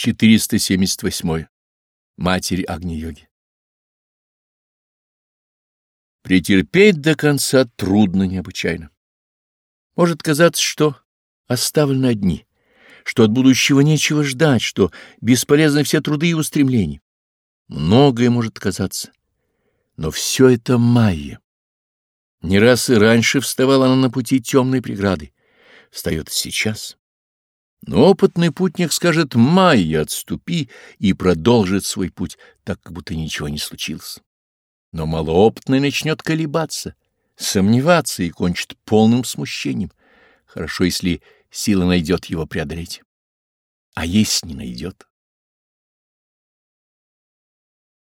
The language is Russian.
478. Матерь Агни-йоги. Претерпеть до конца трудно необычайно. Может казаться, что оставлены одни, что от будущего нечего ждать, что бесполезны все труды и устремления. Многое может казаться, но все это майя. Не раз и раньше вставала она на пути темной преграды, встает сейчас. Но опытный путник скажет «Майя, отступи» и продолжит свой путь, так как будто ничего не случилось. Но малоопытный начнет колебаться, сомневаться и кончит полным смущением. Хорошо, если сила найдет его преодолеть. А если не найдет?